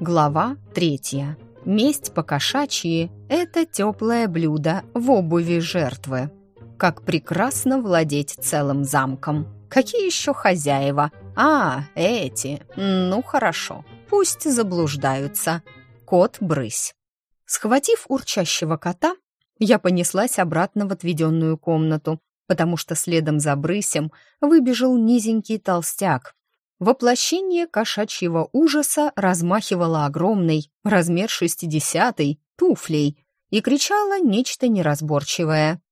Глава третья. Месть по-кошачьи – это теплое блюдо в обуви жертвы. Как прекрасно владеть целым замком. Какие еще хозяева? А, эти. Ну, хорошо. Пусть заблуждаются. Кот-брысь. Схватив урчащего кота, я понеслась обратно в отведенную комнату, потому что следом за брысем выбежал низенький толстяк, Воплощение кошачьего ужаса размахивало огромной, размер шестидесятый, туфлей и кричало нечто неразборчивое.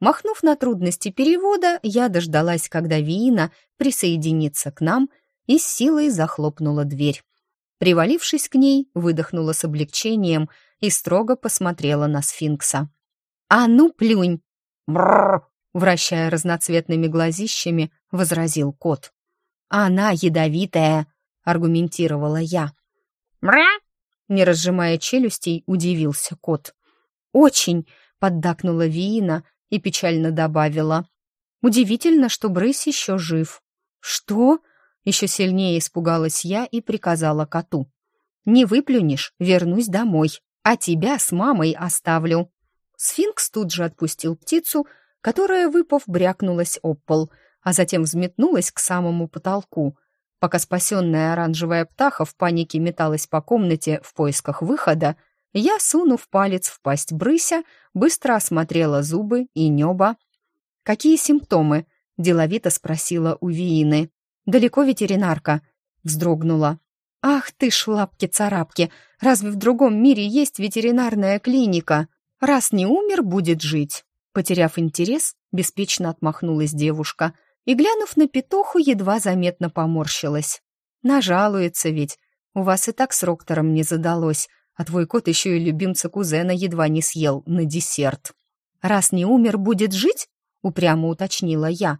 Махнув на трудности перевода, я дождалась, когда Виина присоединится к нам и с силой захлопнула дверь. Привалившись к ней, выдохнула с облегчением и строго посмотрела на сфинкса. «А ну, плюнь!» «Брррр!» вращая разноцветными глазищами, возразил кот. «Она ядовитая», — аргументировала я. «Мря!» — не разжимая челюстей, удивился кот. «Очень», — поддакнула Виина и печально добавила. «Удивительно, что Брысь еще жив». «Что?» — еще сильнее испугалась я и приказала коту. «Не выплюнешь, вернусь домой, а тебя с мамой оставлю». Сфинкс тут же отпустил птицу, которая, выпав, брякнулась об пол — а затем взметнулась к самому потолку. Пока спасенная оранжевая птаха в панике металась по комнате в поисках выхода, я, сунув палец в пасть брыся, быстро осмотрела зубы и небо. «Какие симптомы?» — деловито спросила у Виины. «Далеко ветеринарка?» — вздрогнула. «Ах ты ж, лапки-царапки! Разве в другом мире есть ветеринарная клиника? Раз не умер, будет жить!» Потеряв интерес, беспечно отмахнулась девушка — и, глянув на петуху, едва заметно поморщилась. «Нажалуется ведь. У вас и так с Роктором не задалось, а твой кот еще и любимца кузена едва не съел на десерт. Раз не умер, будет жить?» — упрямо уточнила я.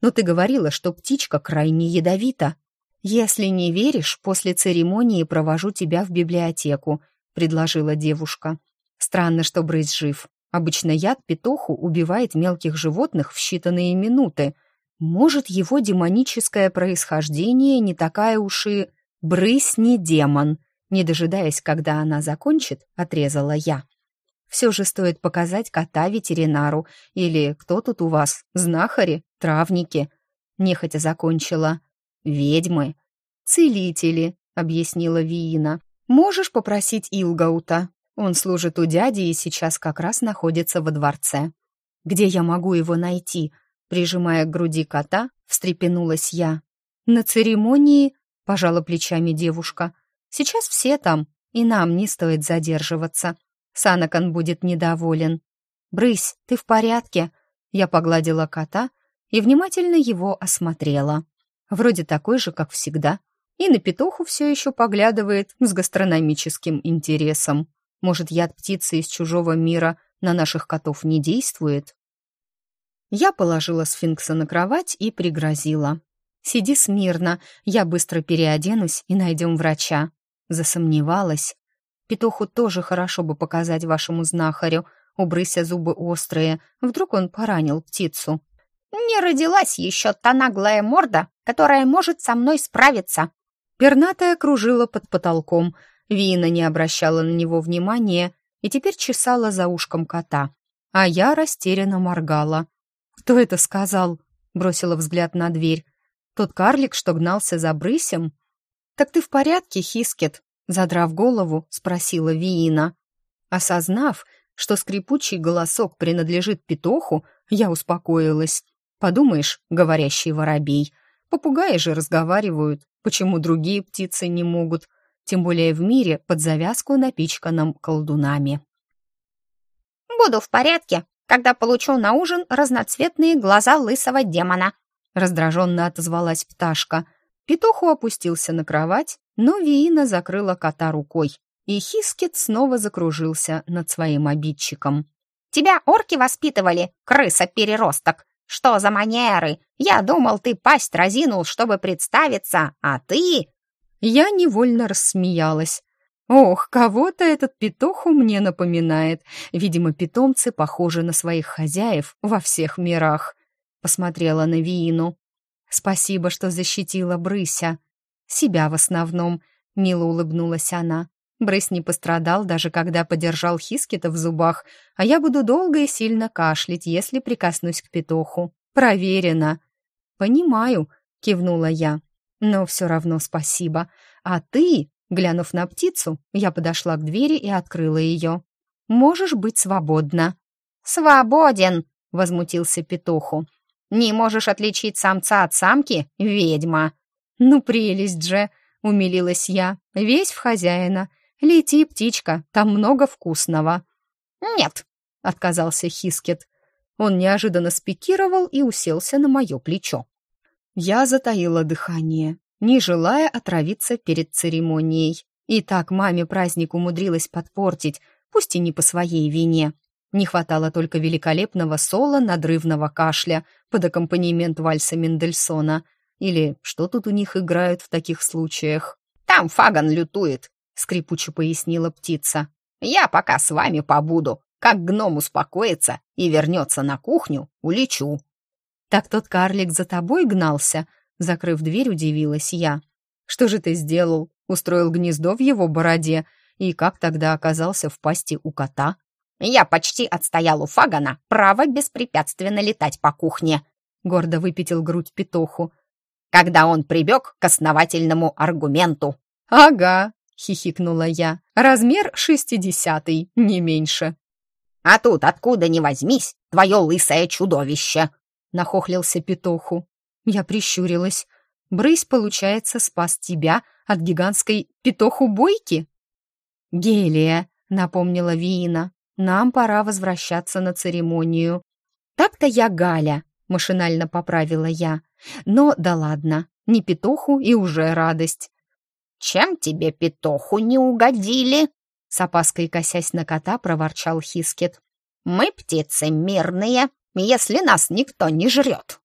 «Но ты говорила, что птичка крайне ядовита. Если не веришь, после церемонии провожу тебя в библиотеку», — предложила девушка. «Странно, что брысь жив. Обычно яд петуху убивает мелких животных в считанные минуты, может, его демоническое происхождение не такая уж и... Брысь не демон. Не дожидаясь, когда она закончит, отрезала я. Все же стоит показать кота ветеринару. Или кто тут у вас? Знахари? Травники? Нехотя закончила. Ведьмы. Целители, объяснила Виина. Можешь попросить Илгаута. Он служит у дяди и сейчас как раз находится во дворце. Где я могу его найти? Прижимая к груди кота, встрепенулась я. «На церемонии?» — пожала плечами девушка. «Сейчас все там, и нам не стоит задерживаться. Санакан будет недоволен. Брысь, ты в порядке?» Я погладила кота и внимательно его осмотрела. Вроде такой же, как всегда. И на петуху все еще поглядывает с гастрономическим интересом. Может, яд птицы из чужого мира на наших котов не действует? Я положила сфинкса на кровать и пригрозила. «Сиди смирно, я быстро переоденусь и найдем врача». Засомневалась. Петуху тоже хорошо бы показать вашему знахарю. Убрыся зубы острые, вдруг он поранил птицу. «Не родилась еще та наглая морда, которая может со мной справиться». Пернатая кружила под потолком. Вина не обращала на него внимания и теперь чесала за ушком кота. А я растерянно моргала. «Кто это сказал?» — бросила взгляд на дверь. «Тот карлик, что гнался за брысем?» «Так ты в порядке, Хискет?» — задрав голову, спросила Виина. Осознав, что скрипучий голосок принадлежит Петоху, я успокоилась. «Подумаешь, говорящий воробей. Попугаи же разговаривают. Почему другие птицы не могут? Тем более в мире под завязку напичканном колдунами». «Буду в порядке», когда получу на ужин разноцветные глаза лысого демона», — раздраженно отозвалась пташка. Петуху опустился на кровать, но Виина закрыла кота рукой, и Хискет снова закружился над своим обидчиком. «Тебя орки воспитывали, крыса-переросток! Что за манеры? Я думал, ты пасть разинул, чтобы представиться, а ты...» Я невольно рассмеялась. Ох, кого-то этот петух мне напоминает. Видимо, питомцы похожи на своих хозяев во всех мирах. Посмотрела на Виину. Спасибо, что защитила Брыся. Себя в основном. — мило улыбнулась она. Брысь не пострадал, даже когда подержал Хискета в зубах, а я буду долго и сильно кашлять, если прикоснусь к петуху. Проверено. «Понимаю», — кивнула я. «Но все равно спасибо. А ты, глянув на птицу, я подошла к двери и открыла ее. Можешь быть свободна». «Свободен!» — возмутился петуху. «Не можешь отличить самца от самки, ведьма!» «Ну, прелесть же!» — умилилась я. «Весь в хозяина. Лети, птичка, там много вкусного». «Нет», — отказался Хискет. Он неожиданно спикировал и уселся на мое плечо. Я затаила дыхание, не желая отравиться перед церемонией. И так маме праздник умудрилась подпортить, пусть и не по своей вине. Не хватало только великолепного соло надрывного кашля под аккомпанемент вальса Мендельсона. Или что тут у них играют в таких случаях? «Там Фаган лютует», — скрипуче пояснила птица. «Я пока с вами побуду. Как гном успокоится и вернется на кухню, улечу». «Так тот карлик за тобой гнался?» Закрыв дверь, удивилась я. «Что же ты сделал? Устроил гнездо в его бороде? И как тогда оказался в пасти у кота?» «Я почти отстоял у Фагана право беспрепятственно летать по кухне», — гордо выпятил грудь петуху. «Когда он прибег к основательному аргументу». «Ага», — хихикнула я. «Размер шестидесятый, не меньше». «А тут, откуда ни возьмись, твое лысое чудовище!» — нахохлился петуху. Я прищурилась. «Брысь, получается, спас тебя от гигантской петуху-бойки?» «Гелия», — напомнила Виина, — «нам пора возвращаться на церемонию». «Так-то я Галя», — машинально поправила я. «Но да ладно, не петуху и уже радость». «Чем тебе петуху не угодили?» С опаской косясь на кота, проворчал Хискет. «Мы птицы мирные, если нас никто не жрет».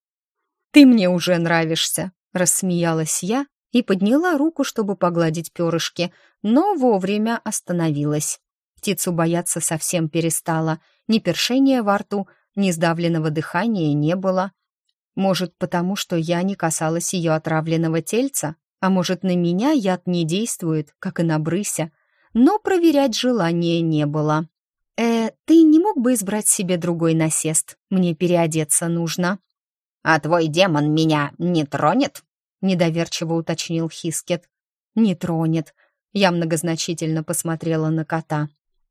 «Ты мне уже нравишься», — рассмеялась я и подняла руку, чтобы погладить перышки, но вовремя остановилась. Птицу бояться совсем перестала, ни першения во рту, ни сдавленного дыхания не было. Может, потому что я не касалась ее отравленного тельца, а может, на меня яд не действует, как и на брыся, но проверять желания не было. «Э, ты не мог бы избрать себе другой насест? Мне переодеться нужно». «А твой демон меня не тронет?» — недоверчиво уточнил Хискет. «Не тронет». Я многозначительно посмотрела на кота.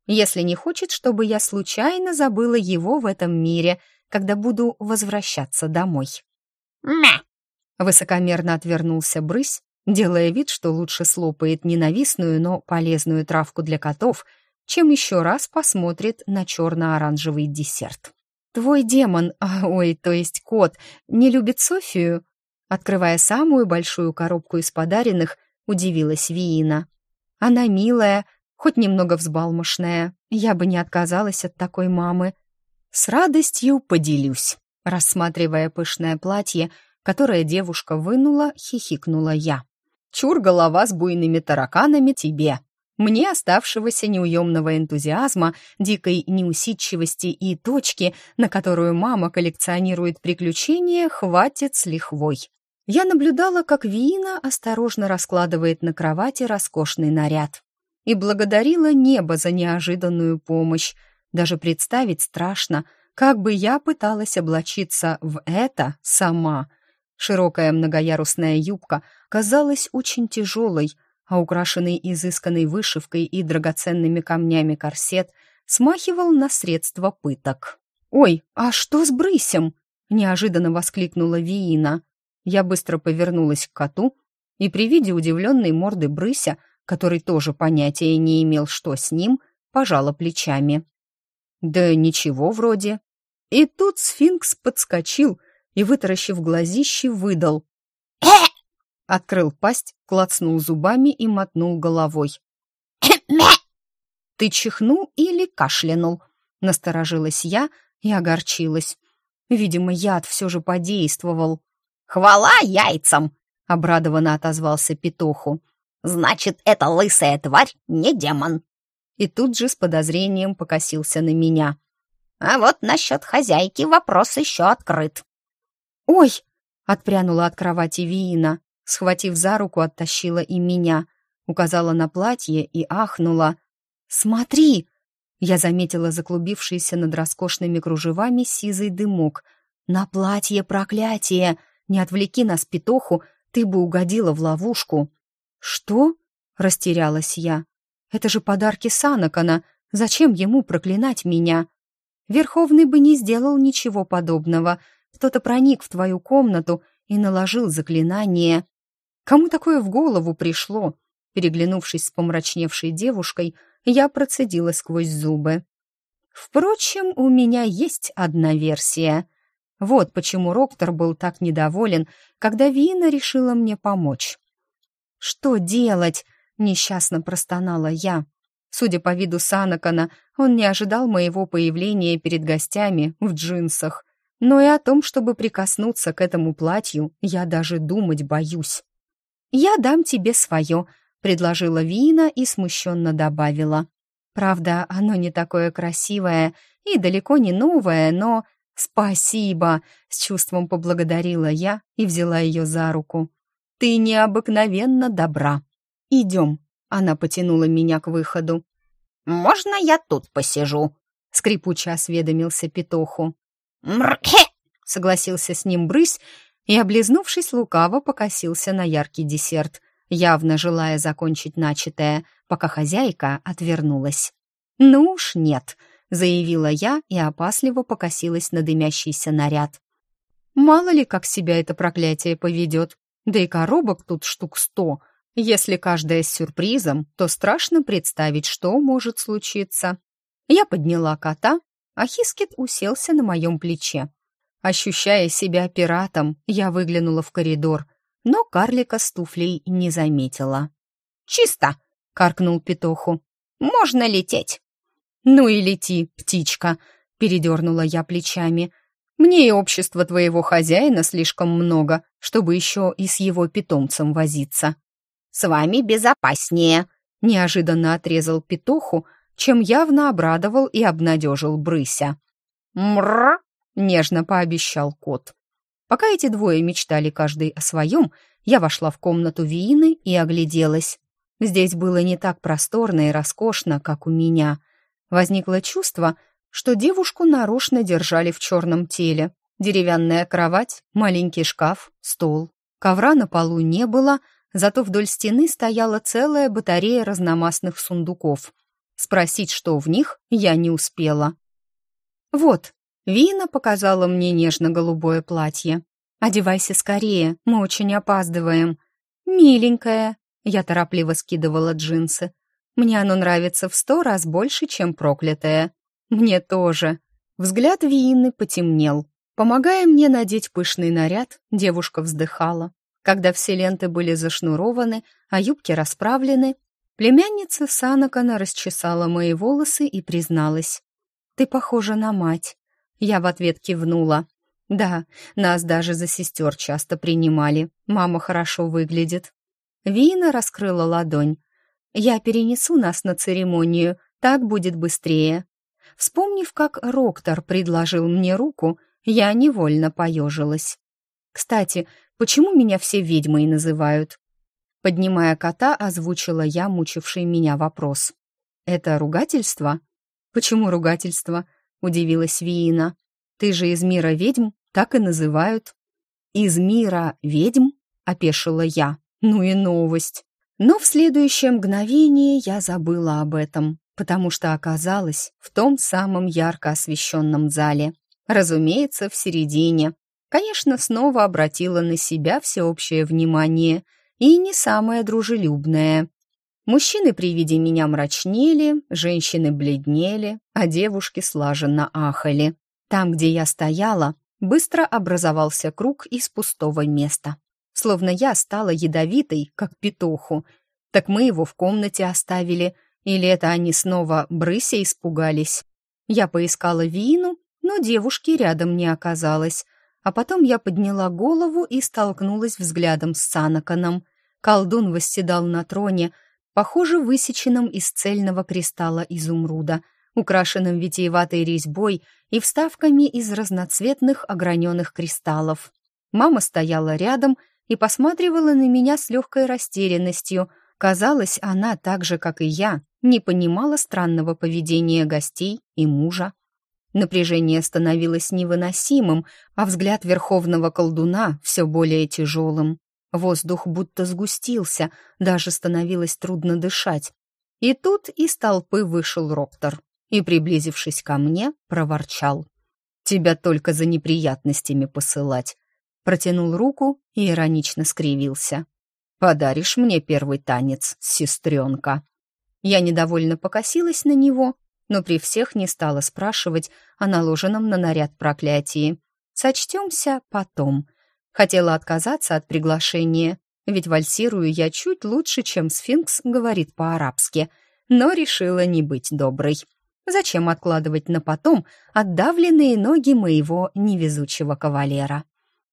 «Если не хочет, чтобы я случайно забыла его в этом мире, когда буду возвращаться домой». «Мя!» Высокомерно отвернулся брысь, делая вид, что лучше слопает ненавистную, но полезную травку для котов, чем еще раз посмотрит на черно-оранжевый десерт. «Твой демон, ой, то есть кот, не любит Софию?» Открывая самую большую коробку из подаренных, удивилась Виина. «Она милая, хоть немного взбалмошная. Я бы не отказалась от такой мамы. С радостью поделюсь». Рассматривая пышное платье, которое девушка вынула, хихикнула я. «Чур голова с буйными тараканами тебе!» Мне оставшегося неуемного энтузиазма, дикой неусидчивости и точки, на которую мама коллекционирует приключения, хватит с лихвой. Я наблюдала, как Вина осторожно раскладывает на кровати роскошный наряд. И благодарила небо за неожиданную помощь. Даже представить страшно, как бы я пыталась облачиться в это сама. Широкая многоярусная юбка казалась очень тяжелой, а украшенный изысканной вышивкой и драгоценными камнями корсет смахивал на средства пыток. «Ой, а что с брысем?» — неожиданно воскликнула Виина. Я быстро повернулась к коту и при виде удивленной морды брыся, который тоже понятия не имел, что с ним, пожала плечами. «Да ничего вроде». И тут сфинкс подскочил и, вытаращив глазище, выдал. Открыл пасть, клацнул зубами и мотнул головой. «Ты чихнул или кашлянул?» Насторожилась я и огорчилась. Видимо, яд все же подействовал. «Хвала яйцам!» — обрадованно отозвался петуху. «Значит, эта лысая тварь не демон!» И тут же с подозрением покосился на меня. «А вот насчет хозяйки вопрос еще открыт». «Ой!» — отпрянула от кровати Виина схватив за руку, оттащила и меня. указала на платье и ахнула. «Смотри!» Я заметила заклубившийся над роскошными кружевами сизый дымок. «На платье проклятие! Не отвлеки нас, петуху, ты бы угодила в ловушку!» «Что?» — растерялась я. «Это же подарки Санакана. Зачем ему проклинать меня?» «Верховный бы не сделал ничего подобного. Кто-то проник в твою комнату и наложил заклинание. Кому такое в голову пришло?» Переглянувшись с помрачневшей девушкой, я процедила сквозь зубы. Впрочем, у меня есть одна версия. Вот почему Роктор был так недоволен, когда Вина решила мне помочь. «Что делать?» — несчастно простонала я. Судя по виду Санакана, он не ожидал моего появления перед гостями в джинсах. Но и о том, чтобы прикоснуться к этому платью, я даже думать боюсь. «Я дам тебе свое», — предложила Вина и смущенно добавила. «Правда, оно не такое красивое и далеко не новое, но...» «Спасибо!» — с чувством поблагодарила я и взяла ее за руку. «Ты необыкновенно добра. Идем!» — она потянула меня к выходу. «Можно я тут посижу?» — скрипуче осведомился Петоху. «Мрхе!» — согласился с ним брысь и, облизнувшись лукаво, покосился на яркий десерт, явно желая закончить начатое, пока хозяйка отвернулась. «Ну уж нет», — заявила я и опасливо покосилась на дымящийся наряд. «Мало ли, как себя это проклятие поведет. Да и коробок тут штук сто. Если каждая с сюрпризом, то страшно представить, что может случиться». Я подняла кота, а Хискет уселся на моем плече. Ощущая себя пиратом, я выглянула в коридор, но карлика с туфлей не заметила. «Чисто!» — каркнул петуху. «Можно лететь!» «Ну и лети, птичка!» — передернула я плечами. «Мне и общества твоего хозяина слишком много, чтобы еще и с его питомцем возиться». «С вами безопаснее!» — неожиданно отрезал петуху, чем явно обрадовал и обнадежил брыся. «Мррр!» — нежно пообещал кот. Пока эти двое мечтали каждый о своем, я вошла в комнату Виины и огляделась. Здесь было не так просторно и роскошно, как у меня. Возникло чувство, что девушку нарочно держали в черном теле. Деревянная кровать, маленький шкаф, стол. Ковра на полу не было, зато вдоль стены стояла целая батарея разномастных сундуков. Спросить, что в них, я не успела. «Вот», — Вина показала мне нежно-голубое платье. «Одевайся скорее, мы очень опаздываем». «Миленькая», — я торопливо скидывала джинсы. «Мне оно нравится в сто раз больше, чем проклятое». «Мне тоже». Взгляд Вины потемнел. Помогая мне надеть пышный наряд, девушка вздыхала. Когда все ленты были зашнурованы, а юбки расправлены, племянница Санакана расчесала мои волосы и призналась. «Ты похожа на мать». Я в ответ кивнула. Да, нас даже за сестер часто принимали. Мама хорошо выглядит. Вина раскрыла ладонь. Я перенесу нас на церемонию, так будет быстрее. Вспомнив, как Роктор предложил мне руку, я невольно поежилась. Кстати, почему меня все ведьмой называют? Поднимая кота, озвучила я мучивший меня вопрос. Это ругательство? Почему ругательство? Удивилась Виина. Ты же из мира ведьм, так и называют. Из мира ведьм? Опешила я. Ну и новость. Но в следующее мгновение я забыла об этом, потому что оказалась в том самом ярко освещенном зале. Разумеется, в середине. Конечно, снова обратила на себя всеобщее внимание и не самое дружелюбное. Мужчины при виде меня мрачнели, женщины бледнели, а девушки слаженно ахали. Там, где я стояла, быстро образовался круг из пустого места. Словно я стала ядовитой, как петуху. Так мы его в комнате оставили, или это они снова брыся испугались? Я поискала Вину, но девушки рядом не оказалось. А потом я подняла голову и столкнулась взглядом с Санаканом. Колдун восседал на троне, похоже, высеченном из цельного кристалла изумруда — украшенным витиеватой резьбой и вставками из разноцветных ограненных кристаллов. Мама стояла рядом и посматривала на меня с легкой растерянностью, Казалось, она, так же, как и я, не понимала странного поведения гостей и мужа. Напряжение становилось невыносимым, а взгляд верховного колдуна все более тяжелым. Воздух будто сгустился, даже становилось трудно дышать. И тут из толпы вышел Роктор и, приблизившись ко мне, проворчал. «Тебя только за неприятностями посылать». Протянул руку и иронично скривился. «Подаришь мне первый танец, сестренка?» Я недовольно покосилась на него, но при всех не стала спрашивать о наложенном на наряд проклятии. Сочтемся потом. Хотела отказаться от приглашения, ведь вальсирую я чуть лучше, чем сфинкс говорит по-арабски, но решила не быть доброй. Зачем откладывать на потом отдавленные ноги моего невезучего кавалера?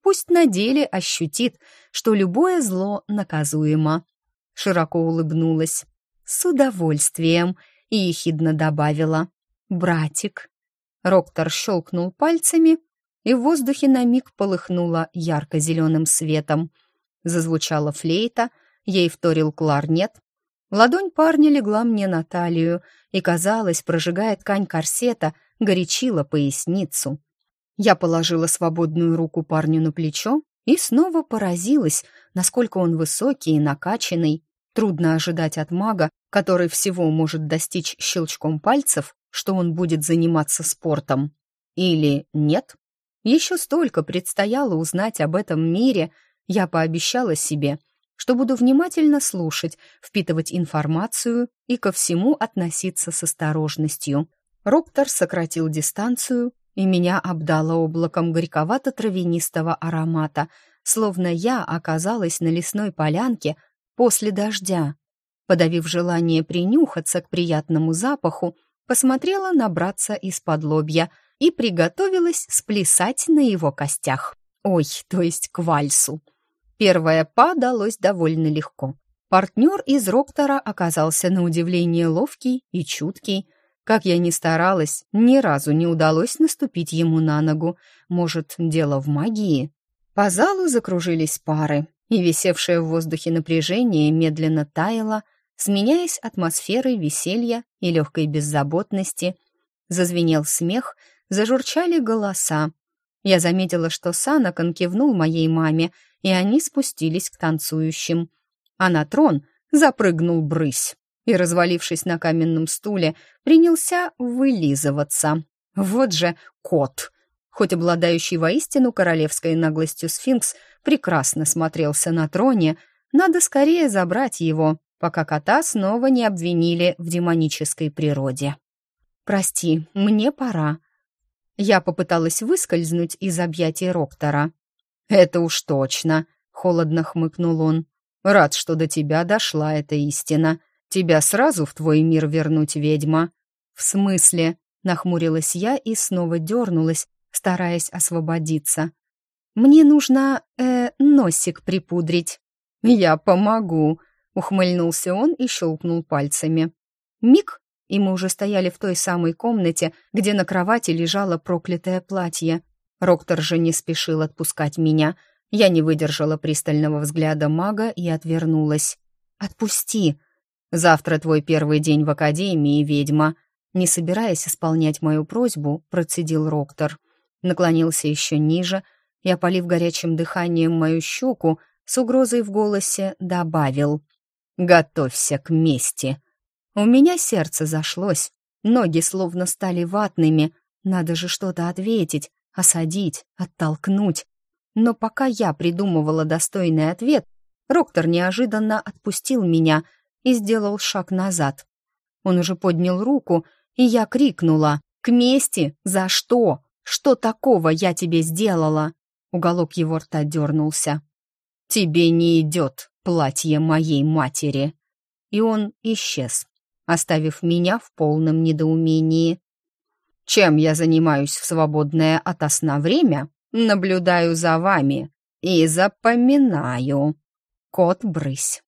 Пусть на деле ощутит, что любое зло наказуемо. Широко улыбнулась. С удовольствием — и ехидно добавила «Братик». Роктор щелкнул пальцами, и в воздухе на миг полыхнуло ярко-зеленым светом. Зазвучала флейта, ей вторил кларнет. Ладонь парня легла мне на талию и, казалось, прожигая ткань корсета, горячила поясницу. Я положила свободную руку парню на плечо и снова поразилась, насколько он высокий и накачанный. Трудно ожидать от мага, который всего может достичь щелчком пальцев, что он будет заниматься спортом. Или нет? Еще столько предстояло узнать об этом мире, я пообещала себе, что буду внимательно слушать, впитывать информацию и ко всему относиться с осторожностью. Роптор сократил дистанцию, и меня обдало облаком горьковато-травянистого аромата, словно я оказалась на лесной полянке после дождя. Подавив желание принюхаться к приятному запаху, посмотрела на братца из-под лобья и приготовилась сплясать на его костях. Ой, то есть к вальсу. Первое па далось довольно легко. Партнер из Роктора оказался на удивление ловкий и чуткий. Как я ни старалась, ни разу не удалось наступить ему на ногу. Может, дело в магии? По залу закружились пары, и висевшее в воздухе напряжение медленно таяло, сменяясь атмосферой веселья и легкой беззаботности. Зазвенел смех, зажурчали голоса. Я заметила, что Санакон кивнул моей маме, и они спустились к танцующим. А на трон запрыгнул брысь и, развалившись на каменном стуле, принялся вылизываться. Вот же кот! Хоть обладающий воистину королевской наглостью сфинкс прекрасно смотрелся на троне, надо скорее забрать его, пока кота снова не обвинили в демонической природе. «Прости, мне пора». Я попыталась выскользнуть из объятий Роктора. «Это уж точно», — холодно хмыкнул он. «Рад, что до тебя дошла эта истина. Тебя сразу в твой мир вернуть, ведьма». «В смысле?» — нахмурилась я и снова дернулась, стараясь освободиться. «Мне нужно, э, носик припудрить». «Я помогу», — ухмыльнулся он и щелкнул пальцами. Миг, и мы уже стояли в той самой комнате, где на кровати лежало проклятое платье. Роктор же не спешил отпускать меня. Я не выдержала пристального взгляда мага и отвернулась. «Отпусти!» «Завтра твой первый день в академии, ведьма!» Не собираясь исполнять мою просьбу, процедил Роктор наклонился еще ниже и, опалив горячим дыханием мою щеку, с угрозой в голосе добавил «Готовься к мести». У меня сердце зашлось, ноги словно стали ватными, надо же что-то ответить, осадить, оттолкнуть. Но пока я придумывала достойный ответ, Роктор неожиданно отпустил меня и сделал шаг назад. Он уже поднял руку, и я крикнула «К мести! За что?» Что такого я тебе сделала?» Уголок его рта дернулся. «Тебе не идет платье моей матери!» И он исчез, оставив меня в полном недоумении. «Чем я занимаюсь в свободное от сна время? Наблюдаю за вами и запоминаю. Кот-брысь».